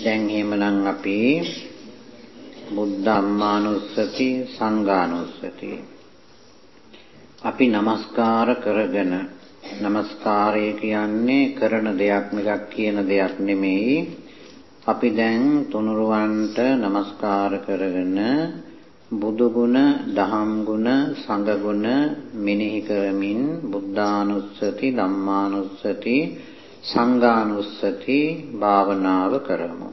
දැන් එහෙමනම් අපි බුද්ධම්මානුස්සති සංඝානුස්සති. අපි নমස්කාර කරගෙන নমස්කාරය කියන්නේ කරන දෙයක් මිසක් කියන දෙයක් නෙමෙයි. අපි දැන් තුනුරුවන්ට নমස්කාර කරගෙන බුදු ගුණ, දහම් ගුණ, සංඝ ගුණ මෙනෙහි කරමින් බුද්ධානුස්සති, ධම්මානුස්සති සංඝානුස්සති භාවනාව කරමු.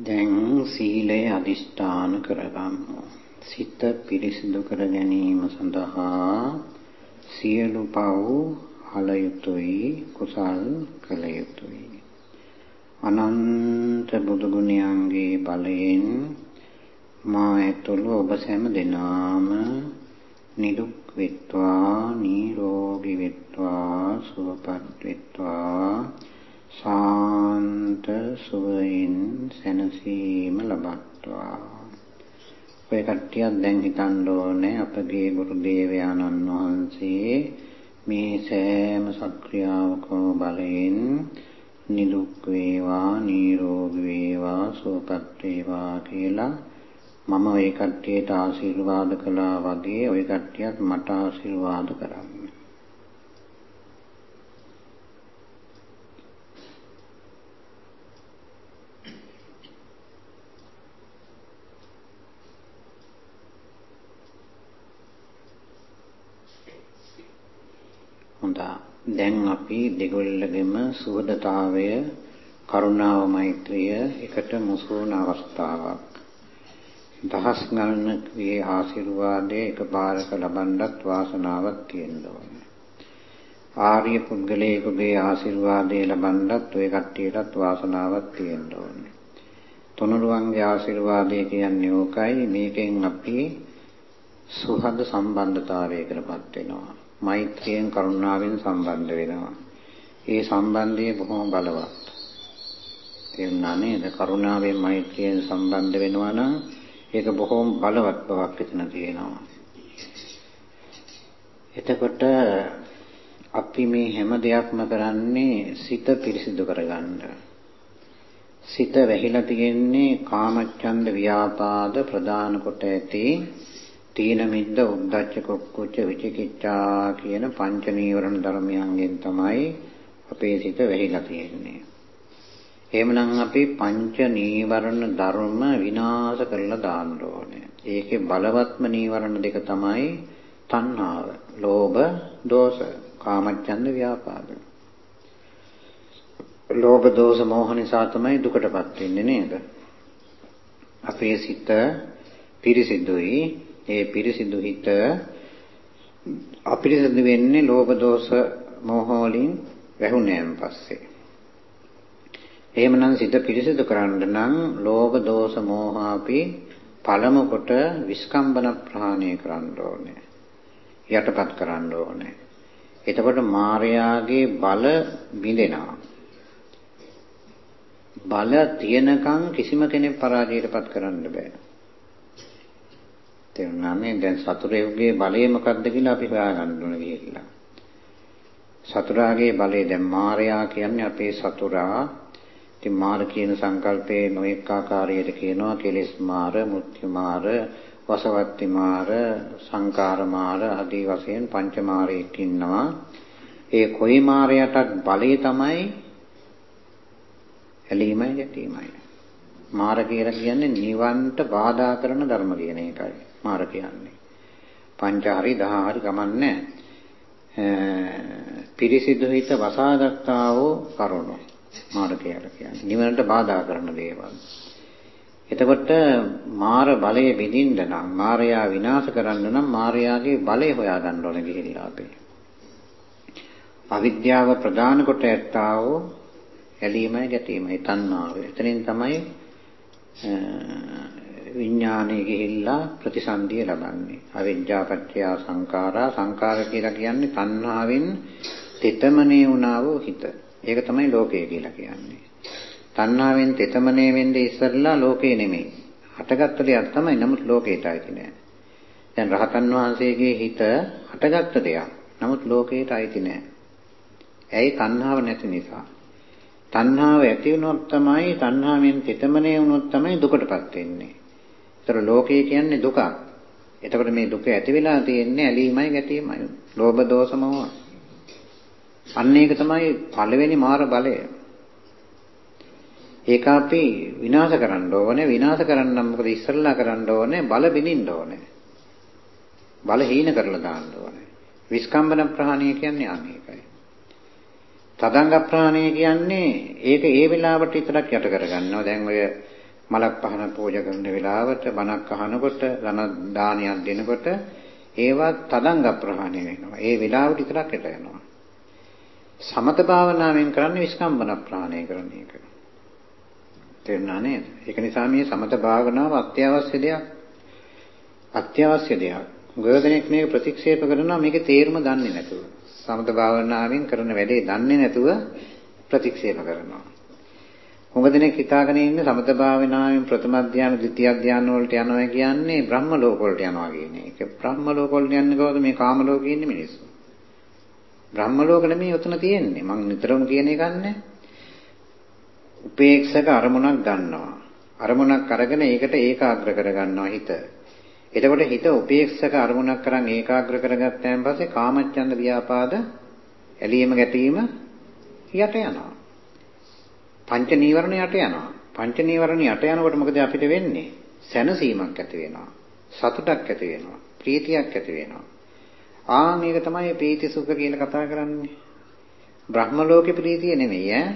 දැන් සීලය අදිෂ්ඨාන කරගමු. සිත පිරිසිදු කර ගැනීම සඳහා සියලු පව් හල යුතුයි කුසල් කළ යුතුයි. අනන්ත බුදු ගුණයන්ගේ බලයෙන් මා ඇතුළු ඔබ සෑම දෙනාම නිදුක් වෙත්වා නිරෝගී වෙත්වා සුවපත් වෙත්වා ශාන්ත සුවයෙන් සැනසීම ලබත්වා ඔය කට්ටියක් දැන් හිතන්න ඕනේ අපගේ ගුරු දේවයාණන් වහන්සේ මේ සෑම සක්‍රියාවකම බලයෙන් නිදුක් වේවා නිරෝගී වේවා සුවපත් වේවා කියලා මම ওই කට්ටියට ආශිර්වාද කළා වගේ ওই කට්ටියත් මට ආශිර්වාද කරන්න දැන් අපි දෙගොල්ලගෙම සුහදතාවය කරුණාව මෛත්‍රිය එකට මුසුවන අවස්ථාවක්. දහස් ගණනකගේ ආශිර්වාදයේ එකපාරක ලබන්නත් වාසනාවක් තියෙන්න ඕනේ. ආර්ය පුද්ගලයෙකුගේ ආශිර්වාදය ලබන්නත් ඔය කට්ටියටත් වාසනාවක් තියෙන්න ඕනේ. තුනුරුවන්ගේ ආශිර්වාදය කියන්නේ ඕකයි මේකෙන් අපි සුහද සම්බන්ධතාවයකටපත් වෙනවා. මෛත්‍රියෙන් කරුණාවෙන් සම්බන්ධ වෙනවා. ඒ සම්බන්ධය බොහොම බලවත්. තේරුණා නේද? කරුණාවෙන් මෛත්‍රියෙන් සම්බන්ධ වෙනවා නම් ඒක බොහොම බලවත් බවක් එතන තියෙනවා. එතකොට අපි මේ හැම දෙයක්ම කරන්නේ සිත පිරිසිදු කරගන්න. සිත වැහිලා තියෙන්නේ කාමච්ඡන්ද ව්‍යාපාද ප්‍රදාන කොට ඇති තීන මිද්ද උද්ධච්ච කුක්කුච්ච විචිකිච්ඡා කියන පංච නීවරණ ධර්මයන්ගෙන් තමයි අපේ සිත වැහිලා තියෙන්නේ. එහෙමනම් අපි පංච නීවරණ ධර්ම විනාශ කරලා දාන්න ඕනේ. ඒකේ බලවත්ම නීවරණ දෙක තමයි තණ්හාව, ලෝභ, දෝෂ, කාමච්ඡන්ද, ව්‍යාපාද. ලෝභ, දෝෂ, මෝහ නිසා තමයි දුකටපත් වෙන්නේ නේද? අපේ සිත පිරිසිදුයි ඒ පිරිසිදු හිත අපිරිසිදු වෙන්නේ ලෝභ දෝෂ මෝහ වලින් වැහුණෙන් පස්සේ. එහෙමනම් සිත පිරිසිදු කරන්න නම් ලෝභ දෝෂ මෝහ අපි පළමු කොට විස්කම්බන ප්‍රහාණය කරන්න ඕනේ. යටපත් කරන්න ඕනේ. එතකොට මායාගේ බල බිඳෙනවා. බල තියනකම් කිසිම කෙනෙක් පරාජයටපත් කරන්න බෑ. තේරුණානේ දැන් සතුරේගේ බලය මොකක්ද කියලා අපි හොයාගන්න ඕන ගිහිල්ලා. සතුරාගේ බලය දැන් මායයා කියන්නේ අපේ සතුරා. ඉතින් මාර කියන සංකල්පේ නොඑක ආකාරයට කියනවා කෙලෙස් මාර, මුත්‍ය මාර, වසවත්ති මාර, සංකාර මාර ආදී වශයෙන් පංච මාරයක් ඉන්නවා. ඒ කොයි මාරයටත් බලය තමයි ඇලීමයි ගැටීමයි. මාර කියලා කියන්නේ නිවන්ට බාධා කරන ධර්ම කියන එකයි. මාර කියන්නේ. පංච හරි 10 හරි ගමන්නේ පිරිසිදු හිත වසාගත්තා වූ කරුණ මාර කියලා කියන්නේ. නිවනට බාධා කරන දේවල්. එතකොට මාර බලය බෙදින්න නම් මාරයා විනාශ කරන්න නම් මාරයාගේ බලය හොයාගන්න ඕනේ ගිහිල්ලා අපි. අවිද්‍යාව ප්‍රධාන කොට ඇත්තා වූ ඇලීමයි ගැටීමයි තණ්හාව. එතනින් තමයි විඥානයේ ගිහිල්ලා ප්‍රතිසන්දිය ලබන්නේ. අවිද්‍යා පත්‍ය සංඛාරා සංඛාර කියලා කියන්නේ තණ්හාවෙන් තෙතමනේ වුණා වූ හිත. ඒක තමයි ලෝකය කියලා කියන්නේ. තණ්හාවෙන් තෙතමනේ වෙන්නේ ඉස්සෙල්ලා ලෝකේ නෙමෙයි. හටගත්ත දෙයක් තමයි නමුත් ලෝකේට අයිති නෑ. දැන් රහතන් වහන්සේගේ හිත හටගත්ත දෙයක්. නමුත් ලෝකේට අයිති නෑ. ඇයි තණ්හාව නැති නිසා. තණ්හාව ඇති වුණොත් තමයි තණ්හාවෙන් තෙතමනේ වුණොත් තමයි දුකටපත් වෙන්නේ. ඒතර ලෝකය කියන්නේ දුකක්. එතකොට මේ දුක ඇති වෙලා තියෙන්නේ ඇලීමයි ගැටීමයි. ලෝභ දෝෂ මොහ. අන්න ඒක තමයි පළවෙනි මාර බලය. ඒක අපි විනාශ කරන්න ඕනේ. විනාශ කරන්න මොකද ඉස්සල්ලා කරන්න ඕනේ බල බිනින්න ඕනේ. බල හීන කරලා දාන්න ඕනේ. විස්කම්බන ප්‍රහාණය කියන්නේ අනේකයි. තදංග ප්‍රහාණය කියන්නේ ඒක ඒ වෙලාවට විතරක් යට කරගන්නවා. දැන් ඔය මලක් පහන පූජා කරන වෙලාවට බණක් අහනකොට ධන දානයක් දෙනකොට ඒවා තදංග ප්‍රහාණය වෙනවා. ඒ වෙලාවට විතරක් යට යනවා. සමත භාවනාවෙන් කරන්නේ විස්කම්බන ප්‍රහාණය කරන එක. තේරුණා නේද? ඒක නිසා මේ සමත භාවනාව අත්‍යවශ්‍ය දෙයක්. අත්‍යවශ්‍ය දෙයක්. ගොඩනෙක් මේක ප්‍රතික්ෂේප කරනවා මේකේ තේරුම දන්නේ නැතුව. සමත භාවනාවෙන් කරන වැඩේ දන්නේ නැතුව ප්‍රතික්ෂේප කරනවා. හුඟ දෙනෙක් හිතාගෙන ඉන්නේ සමත භාවනාවෙන් ප්‍රථම අධ්‍යාන, ද්විතිය අධ්‍යාන වලට යනවා කියන්නේ බ්‍රහ්ම ලෝක වලට යනවා කියන එක. බ්‍රහ්ම ලෝක වලට යන්නේ කොහොමද මේ කාම ලෝකේ ඉන්නේ මිනිස්සු? බ්‍රහ්ම ලෝක නෙමෙයි උතන තියෙන්නේ. මම නිතරම කියන එක නෑ. උපේක්ෂක අරමුණක් ගන්නවා. අරමුණක් අරගෙන ඒකට ඒකාග්‍ර කරගන්නවා හිත. එතකොට හිත උපේක්ෂක අරමුණක් කරන් ඒකාග්‍ර කරගත්තාන් පස්සේ කාමච්ඡන්ද ව්‍යාපාද ඇලීම ගැටීම යට යනවා. පංච නීවරණ යට යනවා. පංච නීවරණ යට යනකොට මොකද අපිට වෙන්නේ? සැනසීමක් ඇති වෙනවා. සතුටක් ඇති වෙනවා. ප්‍රීතියක් ඇති වෙනවා. ආ මේක තමයි ප්‍රීති සුඛ කියලා කතා කරන්නේ. බ්‍රහ්ම ලෝකේ ප්‍රීතිය නෙමෙයි ඈ.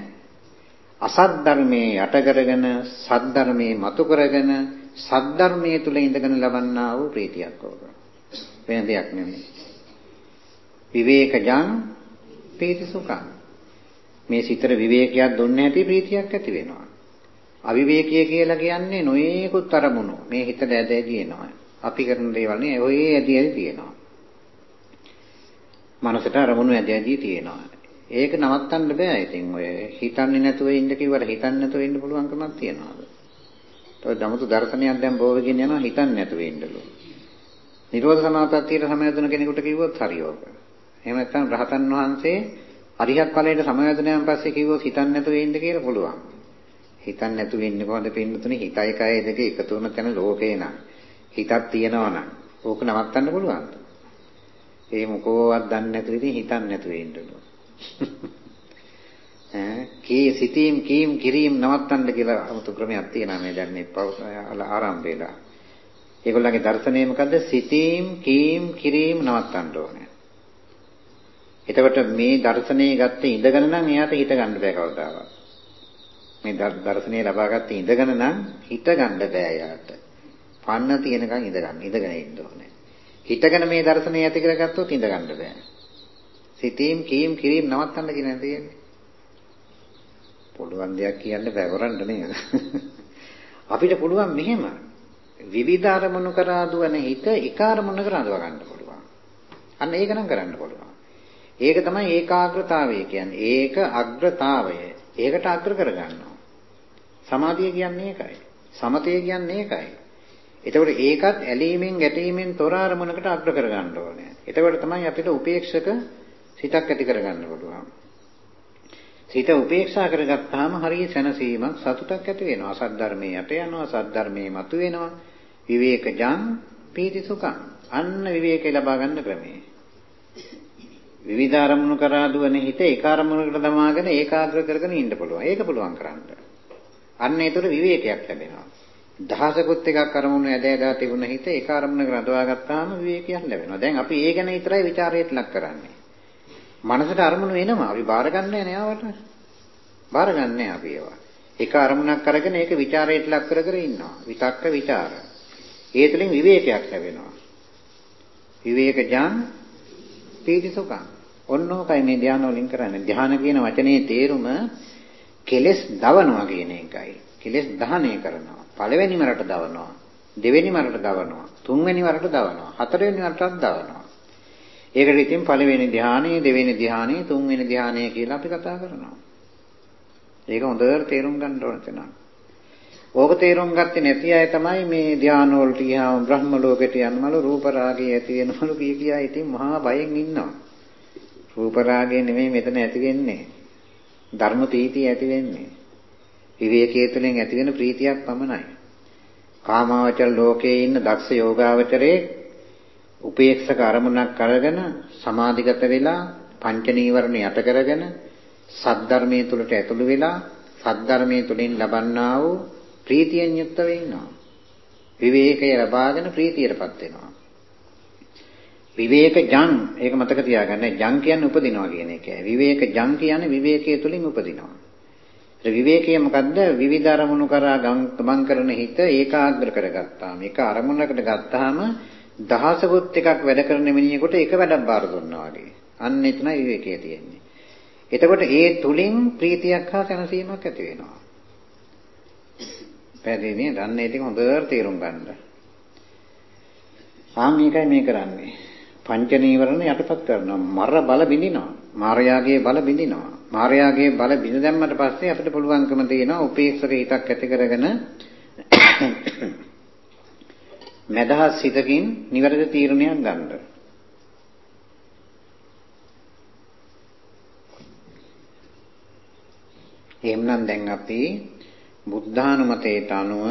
අසත් ධර්මයේ යට කරගෙන සත් ධර්මයේ මතු කරගෙන සත් ධර්මයේ තුල ඉඳගෙන ලබන්නා වූ ප්‍රීතියක් ඕක. වෙන දෙයක් නෙමෙයි. විවේකජං ප්‍රීති සුඛං. මේ සිතට විවේකයක් දුන්නේ නැති ප්‍රීතියක් ඇති වෙනවා. අවිවේකීය කියලා කියන්නේ නොයේකුත් අරමුණු. මේ හිතට ඇද ඇදී එනවා. අපි කරන දේවල් නේ ඔය ඇදී ඇදී තියෙනවා. මනසට අරමුණු ඇද ඇදී තියෙනවා. ඒක නවත්තන්න බෑ. ඉතින් ඔය හිතන්නේ නැතුව ඉන්න කිව්වට හිතන්නේ නැතුව ඉන්න පුළුවන්කමක් තියනවාද? ඔය දමතු දර්ශනයක් දැන් බෝවෙකින් යනවා හිතන්නේ නැතුව ඉන්නලු. නිරෝධ සමාපත්තියට සමයදුන කෙනෙකුට කිව්වොත් හරියෝක. එහෙම නැත්නම් රහතන් වහන්සේ අරිහත් ඵලයට සමයදුනයන් පස්සේ කිව්වොත් හිතන්නේ නැතුව ඉන්න කියලා පුළුවන්. හිතන්නේ නැතුව ඉන්නේ කොහොමද පින්නතුනේ හිතයි කයයි දෙක එකතු වෙන තැන ලෝකේ නම් හිතක් තියනවා නම් ඕක නවත්තන්න පුළුවන්ද? ඒ මොකෝවත් දන්නේ නැතුව ඉතින් හිතන්නේ නැතුව ඉන්නලු. ඈ කී සිතීම් කීම් කිරීම් නවත්තන්න කියලා 아무තු ක්‍රමයක් තියෙනවා මේ දැන් මේ ආරම්භ වෙලා. ඒගොල්ලන්ගේ දර්ශනය මොකද්ද? සිතීම් කීම් කිරීම් නවත්තන්න ඕනේ. එතකොට මේ දර්ශනයේ ගත්තේ ඉඳගෙන නම් එයාට හිත ගන්න බෑ කවදාවත්. මේ දර්ශනය ලබාගත්තේ ඉඳගෙන නම් හිත ගන්න බෑ එයාට. පන්න තියෙනකන් ඉඳ ගන්න. ඉඳගෙන ඉන්න ඕනේ. හිතගෙන මේ දර්ශනය ඇති කරගත්තොත් ඉඳ ගන්න බෑ. සිතීම් කීම් කිරීම නවත්තන්න කියන තියෙන්නේ. පුළුවන් දෙයක් කියන්න බෑ කරන්න නේද? අපිට පුළුවන් මෙහෙම විවිධ අරමුණු කරා දුවන හිත එක අරමුණක රඳව ගන්න පුළුවන්. අන්න ඒක නම් කරන්න පුළුවන්. ඒක තමයි ඒකාග්‍රතාවය කියන්නේ. ඒක අග්‍රතාවය. ඒකට අග්‍ර කරගන්නවා. සමාධිය කියන්නේ ඒකයි. සමතය කියන්නේ ඒකයි. එතකොට ඒකත් ඇලීමෙන් ගැටීමෙන් තොර අරමුණකට අග්‍ර කරගන්න ඕනේ. එතකොට තමයි අපිට උපේක්ෂක සිතක් ඇති කරගන්න පුළුවන්. සිත උපේක්ෂා කරගත්තාම හරිය සැනසීමක් සතුටක් ඇති වෙනවා. අසත් ධර්මයේ යට යනවා, සත් ධර්මයේ මතු වෙනවා. විවේකජං පීති සුඛං. අන්න විවේකේ ලබා ගන්න ක්‍රමය. විවිධ අරමුණු කරා දුවන හිත ඒක අරමුණකට දමාගෙන ඒකාග්‍ර කරගෙන ඉන්න පුළුවන්. ඒක පුළුවන් කරන්න. අන්න ඒතර විවේකයක් ලැබෙනවා. දහසකුත් එකක් අරමුණු ඇදලා තිබුණ හිත ඒක අරමුණකට රඳවා ගත්තාම විවේකයක් ලැබෙනවා. දැන් අපි ඒ ගැන විතරයි ਵਿਚාරයට ලක් කරන්නේ. මනසට අරමුණු එනවා. අපි බාර ගන්නෑ නෑවට. බාර ගන්නෑ අපි ඒවා. එක අරමුණක් අරගෙන ඒක ਵਿਚාරයට ලක් කර කර ඉන්නවා. විතක්ක ਵਿਚාර. ඒ තුළින් විවේකයක් ලැබෙනවා. විවේකජං පීති සුඛං. ඔන්නෝකයි මේ ධානය වලින් කරන්නේ. ධාන කියන වචනේ තේරුම කෙලෙස් දවනවා කියන එකයි. කෙලෙස් දහණය කරනවා. පළවෙනි මරට දවනවා. දෙවෙනි මරට දවනවා. තුන්වෙනි මරට දවනවා. හතරවෙනි මරටත් දවනවා. ඒකට ඉතින් පළවෙනි ධානයේ දෙවෙනි ධානයේ තුන්වෙනි ධානයේ කියලා අපි කතා කරනවා. ඒක හොඳට තේරුම් ගන්න ඕන තැන. ඕක තේරුම් ගත්තේ නැති අය තමයි මේ ධාන වලට ගියාම බ්‍රහ්ම ලෝකෙට යනමලු රූප රාගය ඇති වෙනමලු කිය කියා ඉතින් මහා බයෙන් ඉන්නවා. රූප රාගය නෙමෙයි මෙතන ඇති වෙන්නේ. ධර්ම ප්‍රීතිය ඇති වෙන්නේ. විවේකයේ තුලින් ඇති වෙන ප්‍රීතියක් පමණයි. කාමාවචර ලෝකයේ ඉන්න දක්ෂ යෝගාවචරයේ උපේක්ෂක අරමුණක් අරගෙන සමාධිගත වෙලා පංච නීවරණ යට කරගෙන සද්ධර්මයේ තුලට ඇතුළු වෙලා සද්ධර්මයේ තුලින් ලබන්නා වූ ප්‍රීතියෙන් යුක්ත වෙන්නවා. විවේකය ලබාගෙන ප්‍රීතියටපත් වෙනවා. විවේක ජං ඒක මතක තියාගන්න. ජං කියන්නේ උපදිනවා කියන එකයි. විවේක ජං කියන්නේ විවේකයේ තුලින් උපදිනවා. ඒ විවේකයේ මොකද්ද? විවිධ අරමුණු කරා ගමන් කරන හිත ඒකාග්‍ර කරගත්තාම, ඒක අරමුණකට ගත්තාම දහසකුත් එකක් වැඩ කරන මිනිහෙකුට එක වැඩක් බාර දුන්නා වගේ. අන්න එතනයි විවේකයේ තියෙන්නේ. එතකොට ඒ තුලින් ප්‍රීතියක් හා සැනසීමක් ඇති වෙනවා. පැහැදිලි නේද? අන්න ඒ ටික හොඳට තේරුම් ගන්න. ආ මේකයි මේ කරන්නේ. පංච නීවරණ යටපත් කරනවා. මර බල බිඳිනවා. මායාගේ බල බිඳිනවා. මායාගේ බල බිඳ දැම්මට පස්සේ අපිට පුළුවන්කම තියෙනවා උපේක්ෂක හිතක් ඇති කරගෙන මදහස් සිතකින් නිවැරදි තීරණයක් ගන්න. එහෙමනම් දැන් අපි බුද්ධානුමතයට අනුව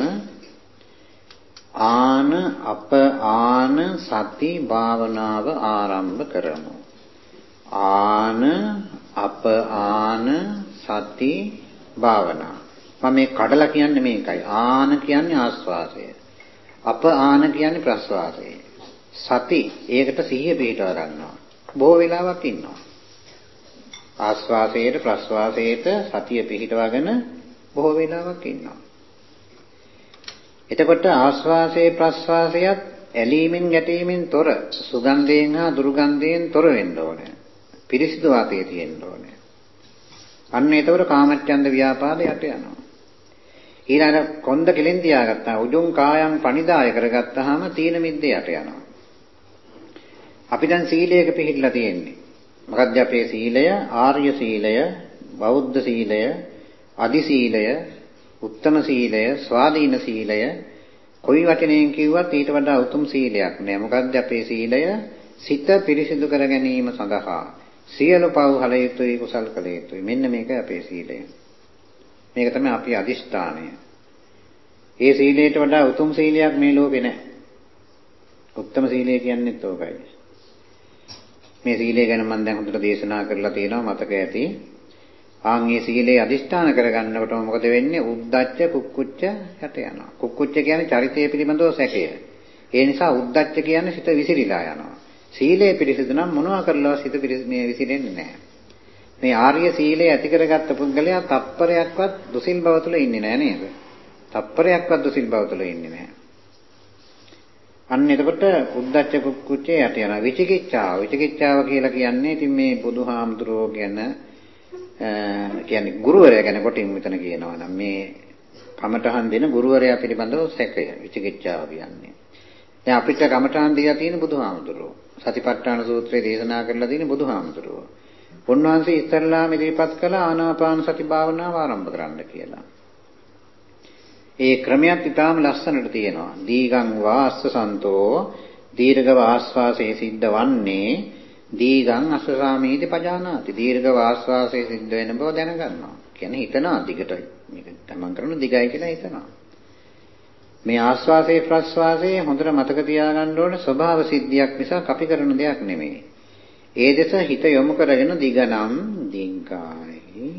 ආන අප ආන සති භාවනාව ආරම්භ කරමු. ආන අප ආන සති භාවනා. මම මේ කඩලා කියන්නේ මේකයි. ආන කියන්නේ ආස්වාදය. අප ආන කියන්නේ ප්‍රස්වාසය. සති ඒකට සිහිය පිටව ගන්නවා. බොහෝ වෙලාවක් ඉන්නවා. ආස්වාසයට ප්‍රස්වාසයට සතිය පිහිටවගෙන බොහෝ වෙලාවක් ඉන්නවා. එතකොට ආස්වාසයේ ප්‍රස්වාසයත් ඇලීමෙන් ගැටීමෙන් තොර සුගන්ධයෙන් හා දුර්ගන්ධයෙන් තොර වෙන්න ඕනේ. පිරිසිදු වාතයේ තියෙන්න ඕනේ. අන්න එතකොට කාමච්ඡන්ද ව්‍යාපාද යට යනවා. ඊළඟ කොන්ද කෙලින් තියාගත්තා උජුං කායං පනිදාය කරගත්තාම තීන මිද්ද යට යනවා. අපි දැන් සීලයක පිළිහිලා තියෙන්නේ. මොකද්ද අපේ සීලය? ආර්ය සීලය, බෞද්ධ සීලය, අදි සීලය, උත්තම සීලය, ස්වාධීන සීලය කොයි වචනයෙන් කිව්වත් ඊට වඩා උතුම් සීලයක් නෑ. මොකද්ද අපේ සීලය? සිත පිරිසිදු කර ගැනීම සඳහා සියලු පව් හල යුතුයි කුසල් කළ යුතුයි. මෙන්න මේක අපේ සීලය. මේක තමයි අපේ අදිෂ්ඨානය. ඒ සීලයට වඩා උතුම් සීලයක් මේ ලෝකේ නැහැ. උත්තම සීලය කියන්නේත් ඕකයි. මේ සීලය ගැන මම දැන් හොඳට දේශනා කරලා තියෙනවා මතක ඇති. ආන් මේ සීලේ අදිෂ්ඨාන කරගන්නකොට මොකද වෙන්නේ? උද්දච්ච කුක්කුච්ච යට යනවා. කුක්කුච්ච කියන්නේ චරිතය පිළිබඳව සැකය. ඒ නිසා උද්දච්ච කියන්නේ සිත විසිරීලා යනවා. සීලය පිරිසිදු නම් මොනවා කරලා සිත මේ විසිරෙන්නේ නැහැ. මේ ආර්ය සීලය ඇති කරගත්ත පුද්ගලයා තප්පරයක්වත් දුසිල් බව තුළ ඉන්නේ නැහැ නේද? තප්පරයක්වත් දුසිල් බව තුළ ඉන්නේ නැහැ. අන්න එතකොට උද්දච්ච කුක්කුච්චේ යට යනවා. විචිකිච්ඡාව. විචිකිච්ඡාව කියලා කියන්නේ ඉතින් මේ බුදුහාමුදුරුවෝ ගැන කියන්නේ ගුරුවරයා ගැන කොටින් මෙතන කියනවා නම් මේ කමඨහන් දෙන ගුරුවරයා පිළිබඳව සැකය විචිකිච්ඡාව කියන්නේ. දැන් අපිට කමඨහන් දීලා තියෙන බුදුහාමුදුරුවෝ. සතිපට්ඨාන සූත්‍රයේ දේශනා කරලා තියෙන බුදුහාමුදුරුවෝ. උන්වහන්සේ ඉස්සල්ලාම ඉදිරිපත් කළ ආනාපාන සති භාවනාව ආරම්භ කරන්න කියලා. ඒ ක්‍රමයක් ඊටාම ලස්සනට තියෙනවා. දීගං වාස්සසන්තෝ දීර්ඝව ආස්වාසයේ සිද්ධ වන්නේ දීගං අස්සසාමීති පජානාති. දීර්ඝව ආස්වාසයේ සිද්ධ වෙන බව දැනගන්නවා. කියන්නේ හිතනවා දිගට මේක තමන් කරන දිගයි කියලා හිතනවා. මේ ආස්වාසේ ප්‍රස්වාසයේ හොඳට මතක තියාගන්න ඕන ස්වභාව සිද්ධියක් නිසා අපි කරන දෙයක් නෙමෙයි. ඒ දෙස හිත යොමු කරගෙන දිගනම් දිග්ගායි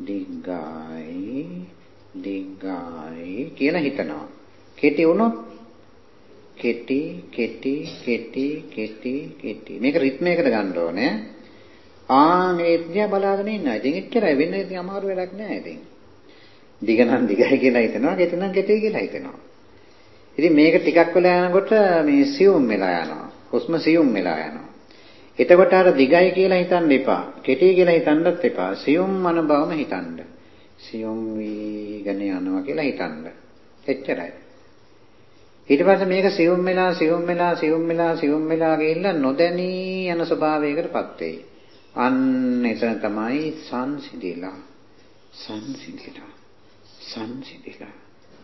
දිග්ගායි දිග්ගායි කියලා හිතනවා. කෙටි වුණොත් කෙටි කෙටි කෙටි කෙටි කෙටි මේක රිද්මයකට ගන්න ඕනේ. ආන් ඒ දිහා බලාගෙන ඉන්නවා. ඉතින් එච්චරයි වෙන ඉතින් අමාරු වැඩක් නෑ ඉතින්. දිග නම් දිගයි කියලා හිතනවා, කෙටි නම් කෙටි කියලා හිතනවා. ඉතින් මේක ටිකක් වෙලා යනකොට මේ සියුම් වෙලා යනවා. හුස්ම සියුම් වෙලා යනවා. එතකොට අර දිගයි කියලා හිතන්න එපා. කෙටි කියලා හිතන්නත් එපා. සියුම් මන බවම හිතන්න. සියුම් වීගෙන යනවා කියලා හිතන්න. එච්චරයි. ඊට පස්සේ මේක සියුම් වෙලා සියුම් වෙලා සියුම් වෙලා සියුම් වෙලා ගිහිල්ලා නොදැනී යන ස්වභාවයකටපත් වෙයි. අන්න එතන තමයි සංසිඳිලා. සංසිඳිලා. සංසිඳිලා.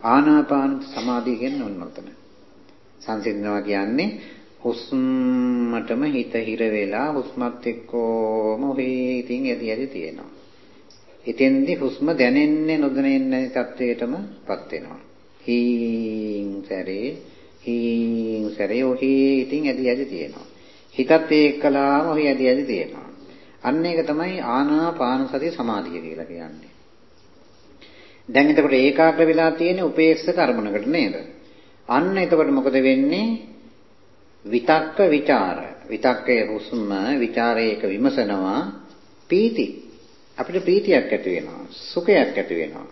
ආනාපාන සමාධිය කියන්නේ ඔන්න ඔතන. සංසිඳනවා කියන්නේ හුස්මටම හිත හිර වෙලා හුස්මත් එක්කම ඔහේ ඉතින් ඇදි ඇදි තියෙනවා. එතෙන්දි හුස්ම දැනෙන්නේ නොදැනෙන්නේ තත්වයටමපත් වෙනවා. හීන් සැරේ හීන් සැරේ ඔහි ඉතින් ඇදි ඇදි තියෙනවා. හිතත් ඒකලාම ඔහි ඇදි ඇදි තියෙනවා. අන්න ඒක තමයි ආනාපාන සති සමාධිය කියලා කියන්නේ. දැන් එතකොට ඒකාග්‍ර වෙලා තියෙන උපේක්ෂක අරමුණකට නේද? අන්න එතකොට මොකද වෙන්නේ? විතක්ක ਵਿਚාර. විතක්කේ හුස්ම, ਵਿਚාරයේ එක විමසනවා, පීති. අපිට පීතියක් ඇති වෙනවා, සුඛයක් ඇති වෙනවා.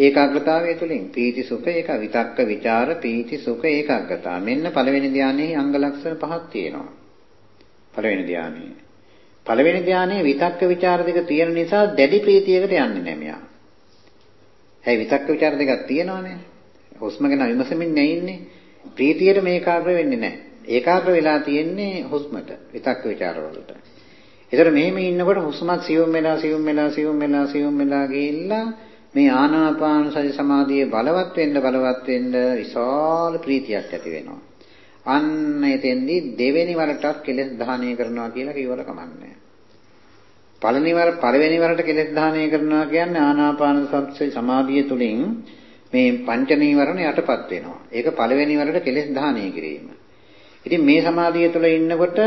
ඒකාග්‍රතාවය තුළින් පීති සුඛ ඒක විතක්ක ਵਿਚාර පීති සුඛ ඒකාග්‍රතාව. මෙන්න පළවෙනි ධානයේ අංග ලක්ෂණ පහක් තියෙනවා. පළවෙනි ධානයේ. පළවෙනි ධානයේ විතක්ක ਵਿਚාර දෙක තියෙන නිසා දැඩි ප්‍රීතියකට යන්නේ නැහැ මෙයා. ඇයි විතක්ක ਵਿਚාර දෙකක් තියෙනවානේ. හුස්ම ගැන විමසමින් නැඉන්නේ ප්‍රීතියට මේකාග්‍ර වෙන්නේ නැහැ. ඒකාග්‍ර වෙලා තියෙන්නේ හුස්මට විතක්ක ਵਿਚාර වලට. ඒතර මෙහෙම ඉන්නකොට හුස්මත් සියුම් වෙලා සියුම් වෙලා සියුම් වෙලා සියුම් වෙලා ගිහිල්ලා මේ ආනාපාන සති සමාධියේ බලවත් වෙන්න බලවත් වෙන්න විශාල ප්‍රීතියක් ඇති වෙනවා. අන්න එතෙන්දී දෙවෙනි වරටත් කෙලෙස් දහණය කරනවා කියලා කිව්වර කමන්නේ. පළවෙනි වර පළවෙනි වරට කෙලෙස් දහණය කරනවා කියන්නේ ආනාපාන සති සමාධිය තුලින් මේ පංච නීවරණ යටපත් වෙනවා. ඒක පළවෙනි වරට කෙලෙස් දහණය කිරීම. ඉතින් මේ සමාධිය තුළ ඉන්නකොට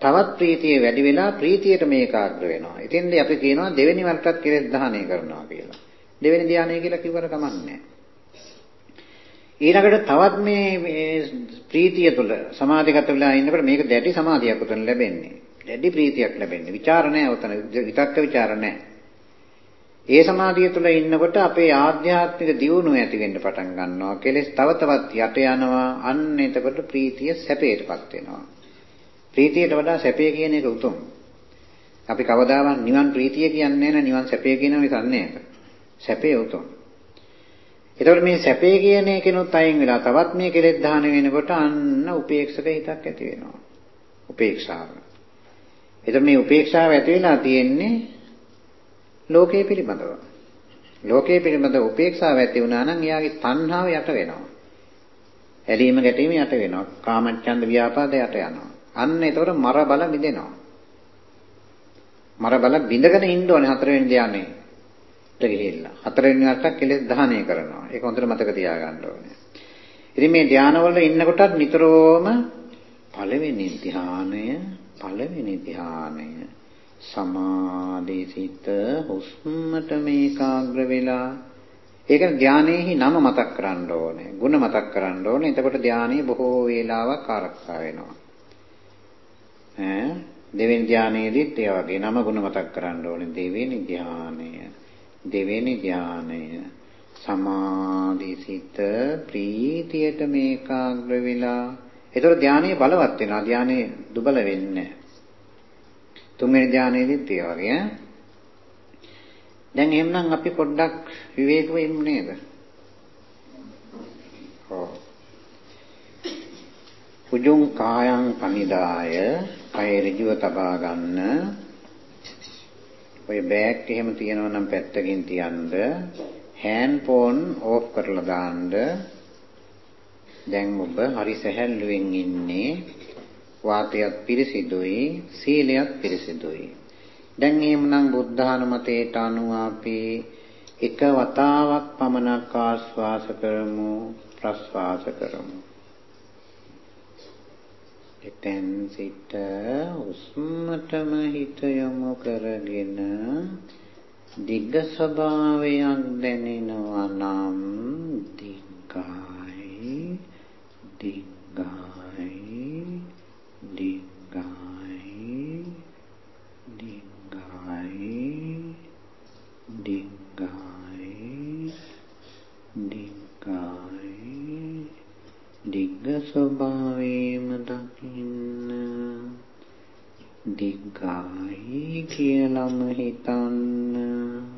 තවත් ප්‍රීතිය වැඩි වෙලා ප්‍රීතියට මේකාග්‍ර වෙනවා. ඉතින්දී අපි කියනවා දෙවෙනි වරටත් කෙලෙස් දහණය කරනවා කියලා. දෙවෙනි ධානය කියලා කිව්වට කමන්නේ ඊළඟට තවත් මේ ප්‍රීතිය තුළ සමාධිගත වෙලා ඉන්නකොට මේක දැඩි සමාධියක් උතන ලැබෙන්නේ. දැඩි ප්‍රීතියක් ලැබෙන්නේ. විචාර නැහැ උතන විතක්ක විචාර නැහැ. ඒ සමාධිය තුළ ඉන්නකොට අපේ ආධ්‍යාත්මික දියුණුව ඇති වෙන්න පටන් ගන්නවා. කෙලෙස් තව තවත් යට යනවා. අන්න එතකොට ප්‍රීතිය සැපයටපත් වෙනවා. ප්‍රීතියට වඩා සැපය කියන එක උතුම්. අපි කවදාවත් නිවන් ප්‍රීතිය කියන්නේ නැහැ නිවන් සැපය කියනවා විතරනේ. සැපේ උතුම්. එතකොට මේ සැපේ කියන එකනොත් අයින් වෙලා තවත් මේ කෙලෙස් දහන වෙනකොට අන්න උපේක්ෂක හිතක් ඇති වෙනවා. උපේක්ෂාව. එතකොට මේ උපේක්ෂාව ඇති වෙලා තියෙන්නේ ලෝකයේ පිළිබඳව. ලෝකයේ පිළිබඳව උපේක්ෂාව ඇති වුණා නම් එයාගේ තණ්හාව යට වෙනවා. ඇලීම ගැටීම යට වෙනවා. කාමච්ඡන්ද ව්‍යාපාද යට යනවා. අන්න එතකොට මර බල මිදෙනවා. මර බල බිඳගෙන ඉන්න ඕනේ හතරවෙනි ධානයේ. ට ගිහිල්ලා. හතරවෙනි වතාවට කෙලෙස් දහණය කරනවා. ඒක හොඳට මතක තියාගන්න ඕනේ. ඉතින් මේ ධානවල ඉන්නකොටත් නිතරම පළවෙනි ධානය, පළවෙනි ධානය සමාධිසිත හුස්මට මේකාග්‍ර වෙලා ඒක ධානයේහි නම මතක් කරන්න ඕනේ. ಗುಣ මතක් කරන්න ඕනේ. එතකොට ධානයේ බොහෝ වේලාවක් ආරක්ෂා වෙනවා. ඈ දෙවෙනි ධානයේදීත් ඒ වගේ නම ගුණ මතක් කරන්න ඕනේ. දෙවෙනි ධානය දෙවෙනි ධානය. සමාධිසිත ප්‍රීතියට මේකාග්‍ර වෙලා. ඒතර ධානයේ බලවත් වෙනවා. ධානයේ දුබල වෙන්නේ තුන්වෙනි ධානයේදීත් ඒ වගේ දැන් එහෙනම් අපි පොඩ්ඩක් විවේක වෙමු නේද? ඔව්. කුජුං කායං පනිදාය කය ඍජුව තබා ගන්න. ඔය බෑග් එහෙම තියෙනවා නම් පැත්තකින් තියන්න හෑන්ඩ් ෆෝන් ඕෆ් කරලා දාන්න දැන් ඔබ හරි සැහැල්ලුවෙන් ඉන්නේ වාතයත් පිරිසිදුයි සීලයත් පිරිසිදුයි. දැන් එහෙමනම් බුද්ධානුමතයට අනුව අපි එක වතාවක් පමණක් ආස්වාස කරමු ප්‍රස්වාස කරමු. එතෙන් සිට උස්මතම හිත යොමු කරගෙන දිග්ග ස්වභාවයක් දැනෙනවා නම් දිග්ගයි දිග්ගයි දිග්ගයි දිග්ගයි දිග්ගයි දිග්ගයි දිග්ග ස්වභාවයේම දකින්න දිග්ගයි කියලම හිතන්න.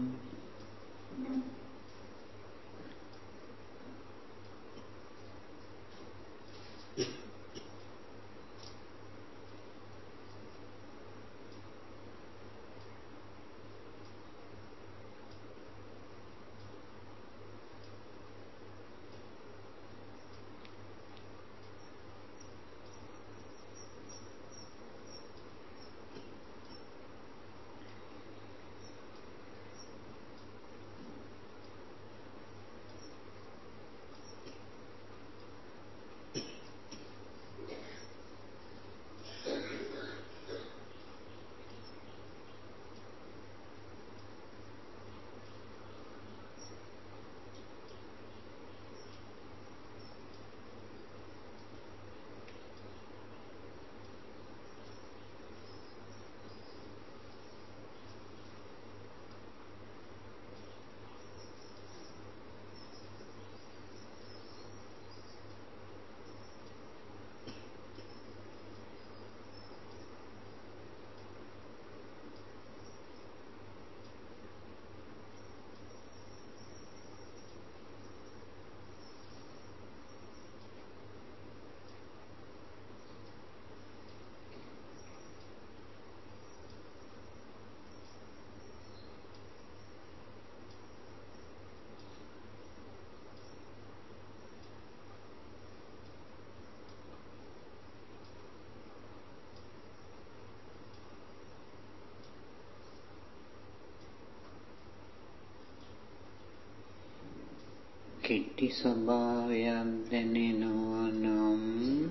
කෙටි ස්වභාවයක් දැනෙනවා නම්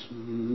بسم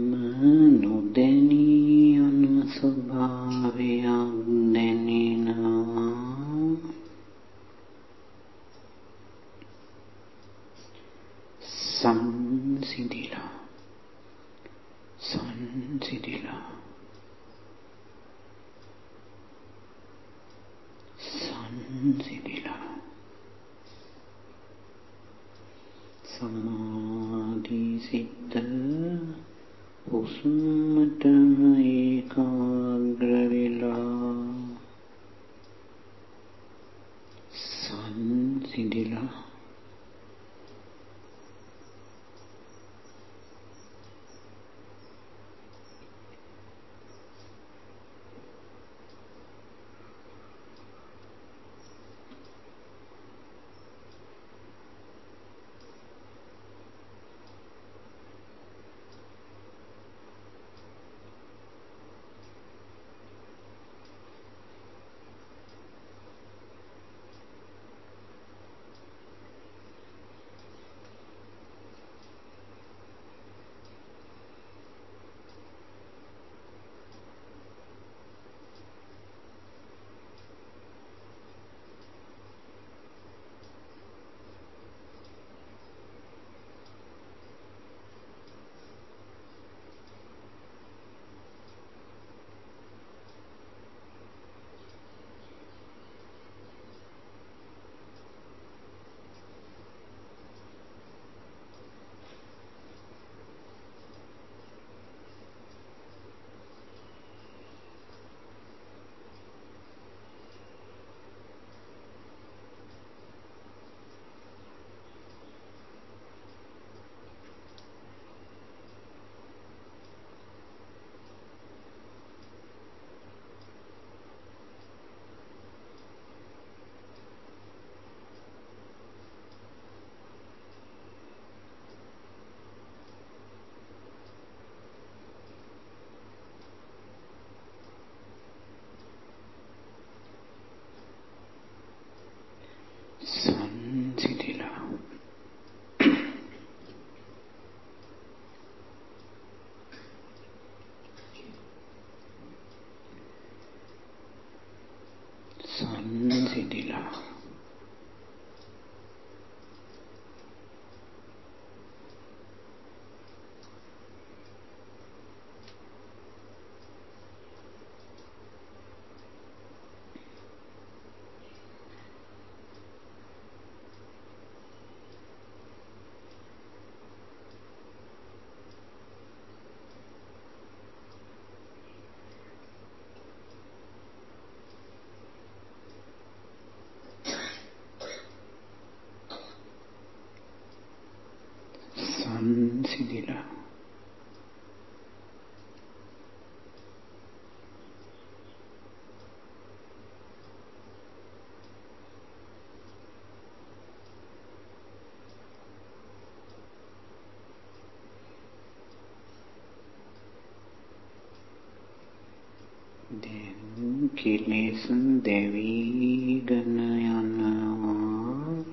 කෙලෙස් දැවිගෙන යනවා.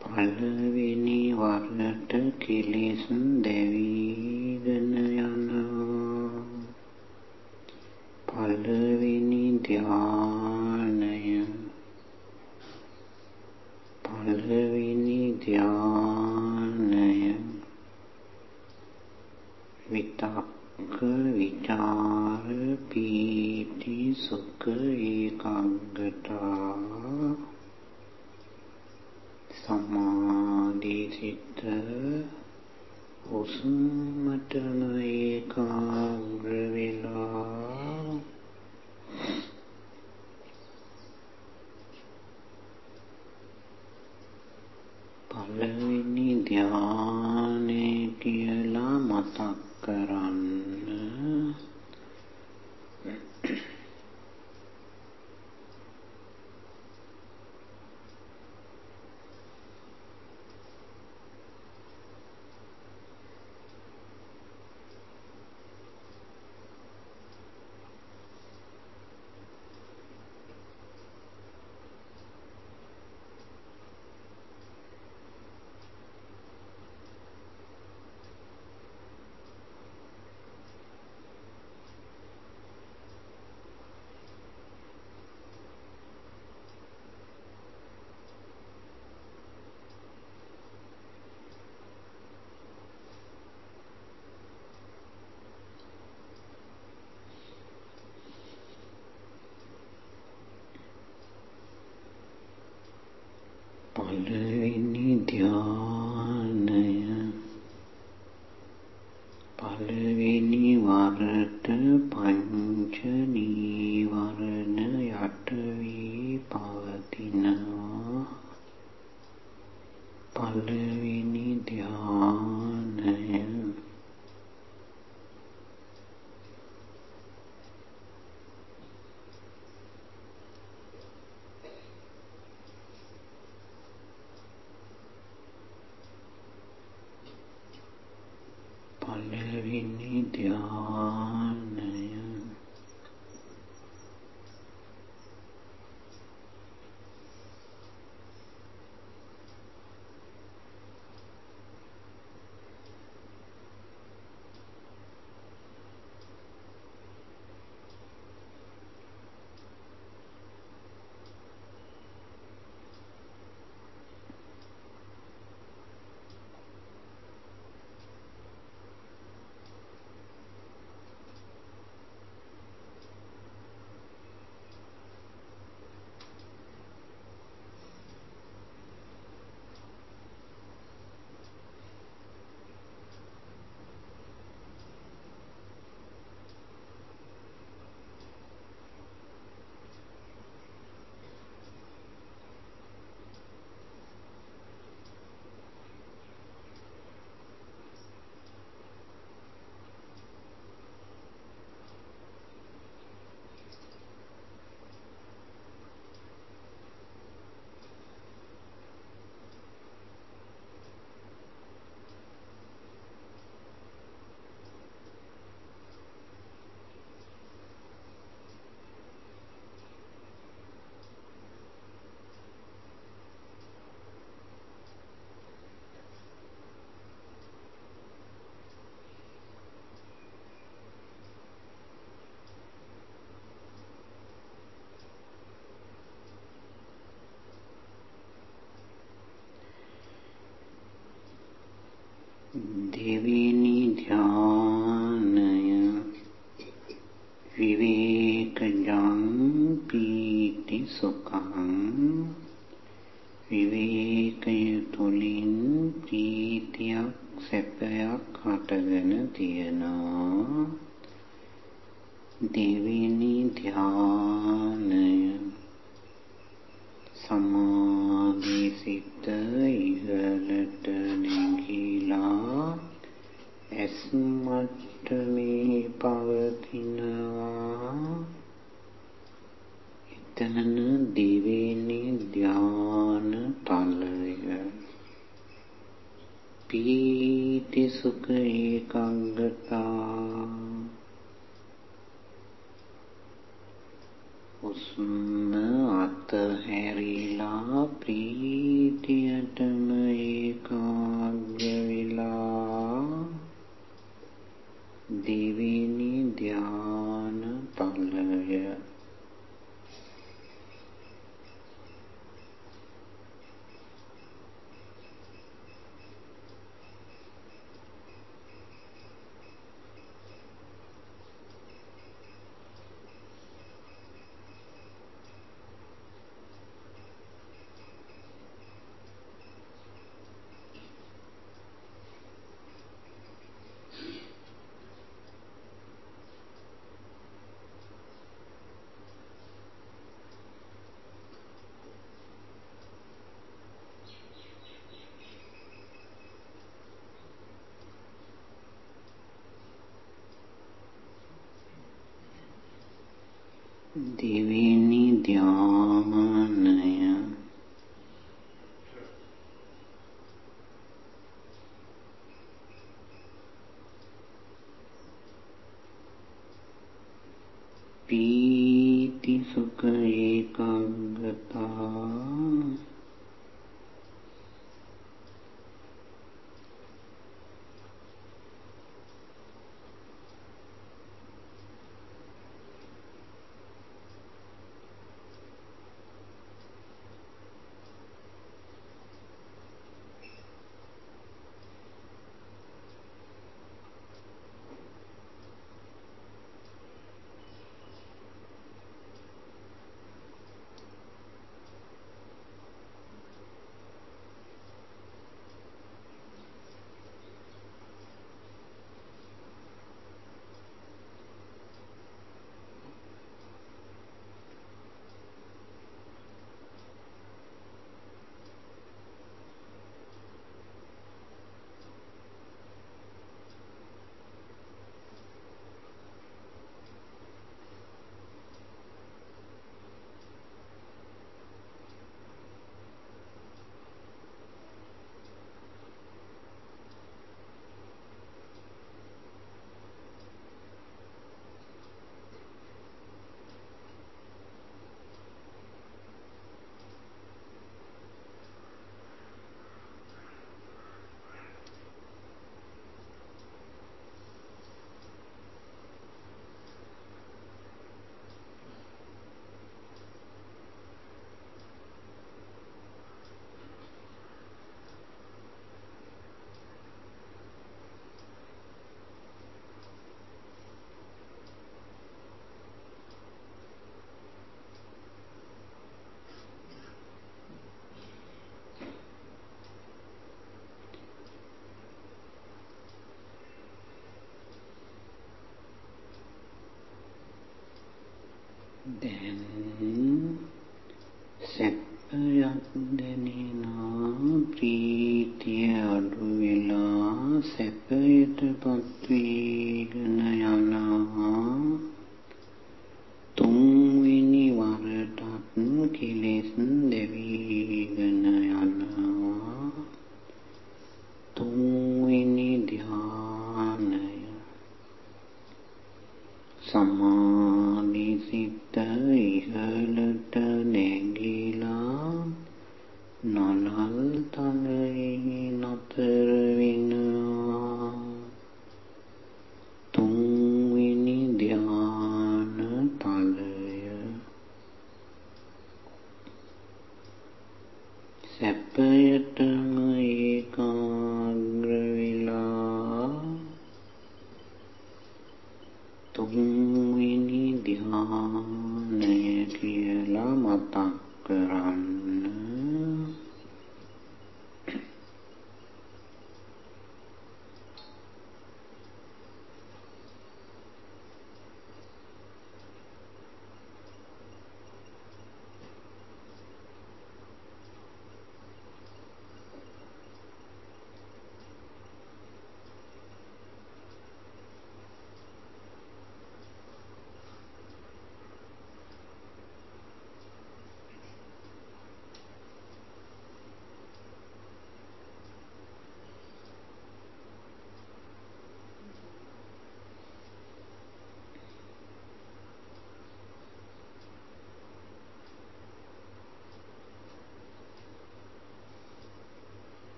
පළවෙනි වරට කෙලෙස් දැවිගෙන පළවෙනි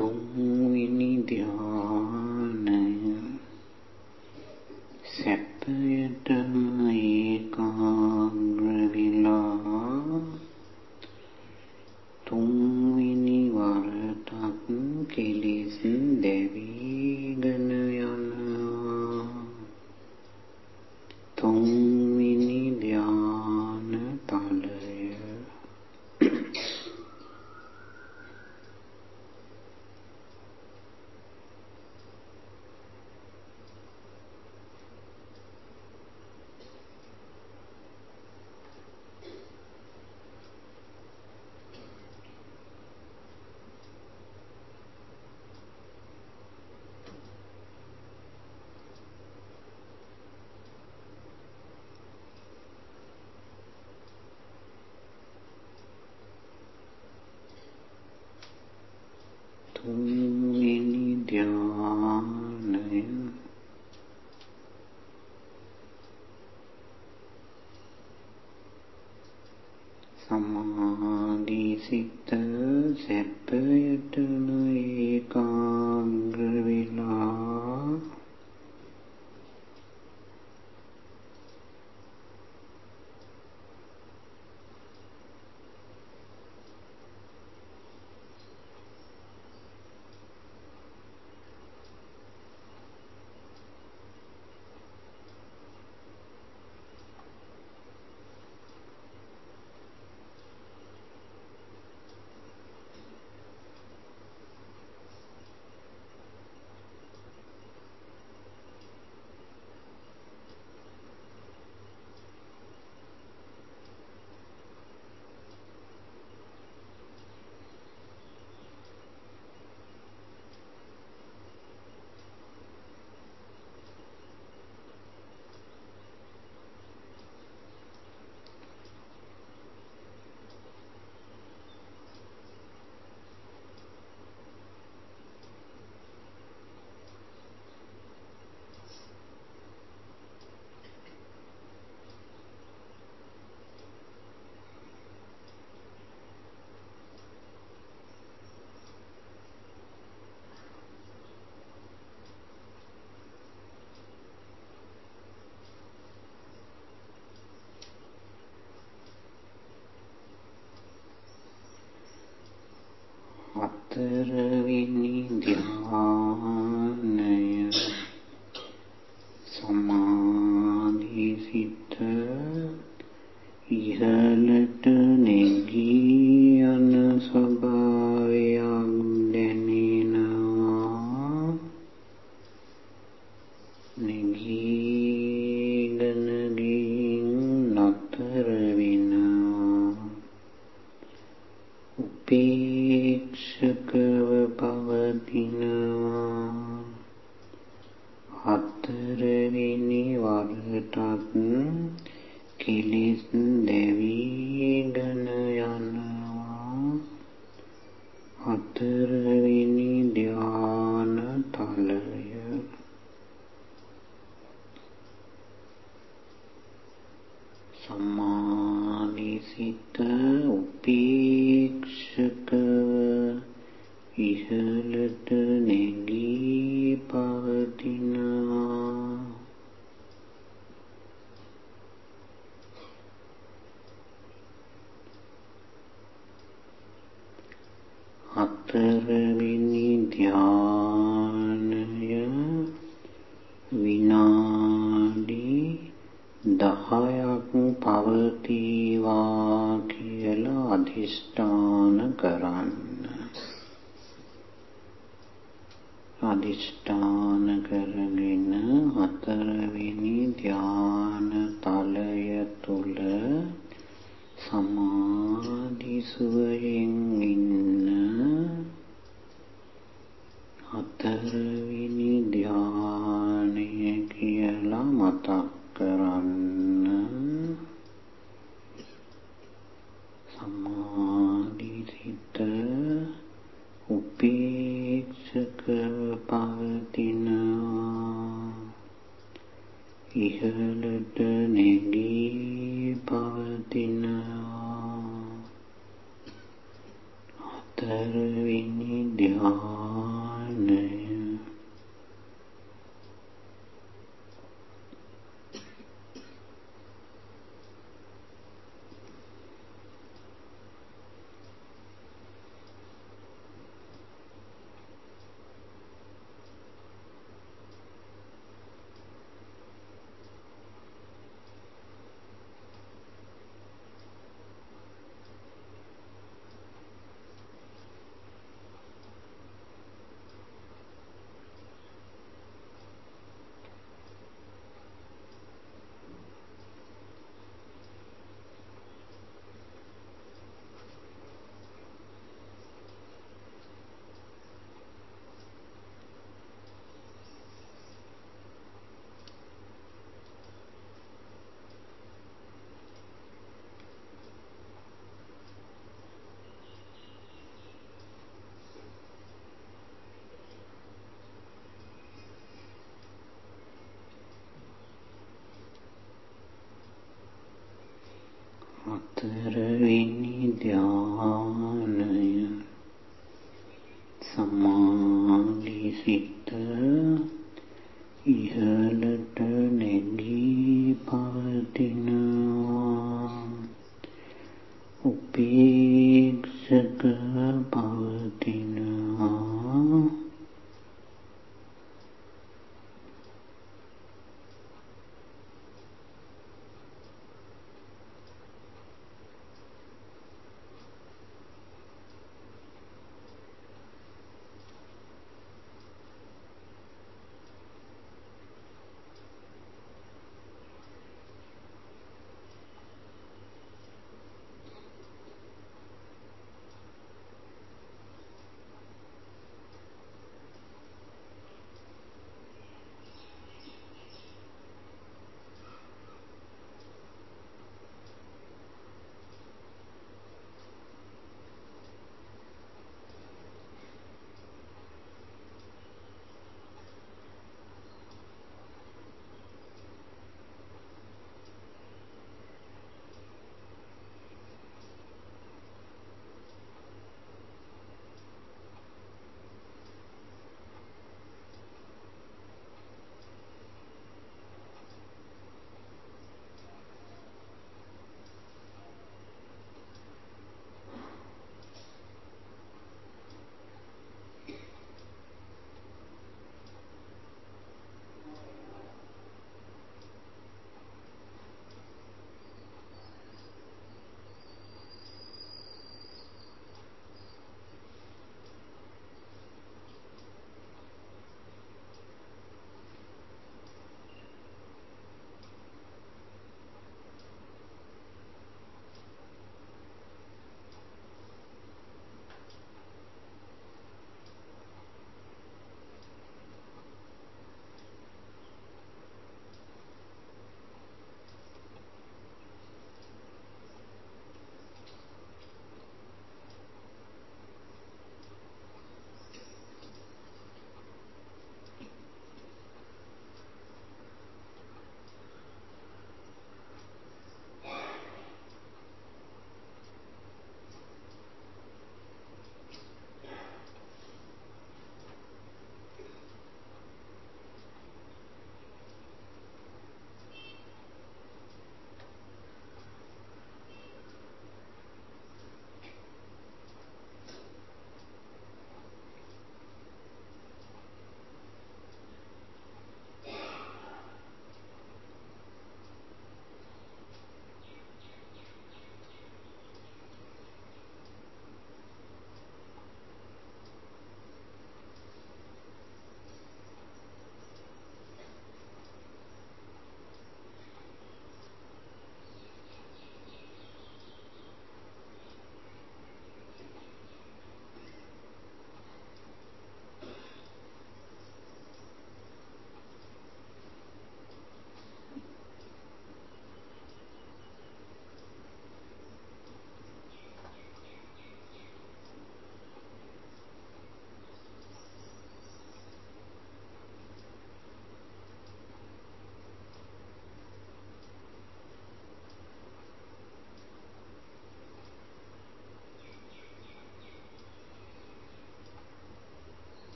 තුන්වෙනි ධ්‍යානය හතරවෙනි ධ්‍යානය පවතිනවා හතරවෙනි distinta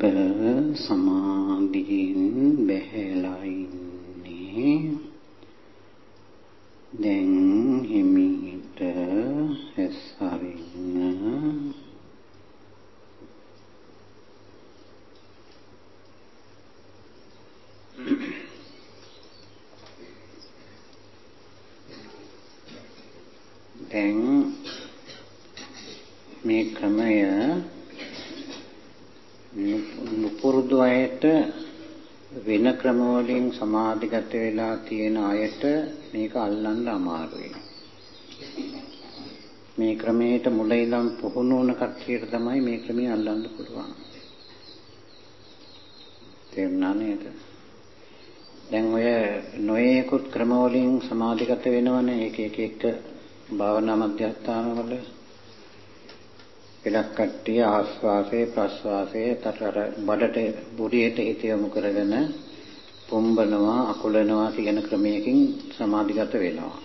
අප සමාධියෙන් බැහැලා ඉන්නේ දැන් හිමිට හැස්සරින්න දැන් මේ ක්‍රමය නුපුරුදු අයට වෙන ක්‍රම වලින් සමාධිගත වෙලා තියෙන අයට මේක අල්ලන්න අමාරුයි. මේ ක්‍රමයට මුල ඉඳන් පුහුණු වුණ කට්ටියට තමයි මේ ක්‍රමය අල්ලන්න පුළුවන්. තේරුණා නේද? දැන් ඔය නොයේකුත් ක්‍රම වලින් සමාධිගත වෙනවනේ එක එක එක භාවනා මධ්‍යස්ථානවල එලක් කට්ටිය ආස්වාසේ ප්‍රස්වාසයේ තතර බඩට බුරියට හිත යොමු කරගෙන පොම්බනවා අකුලනවා කියන ක්‍රමයකින් සමාධිගත වෙනවා.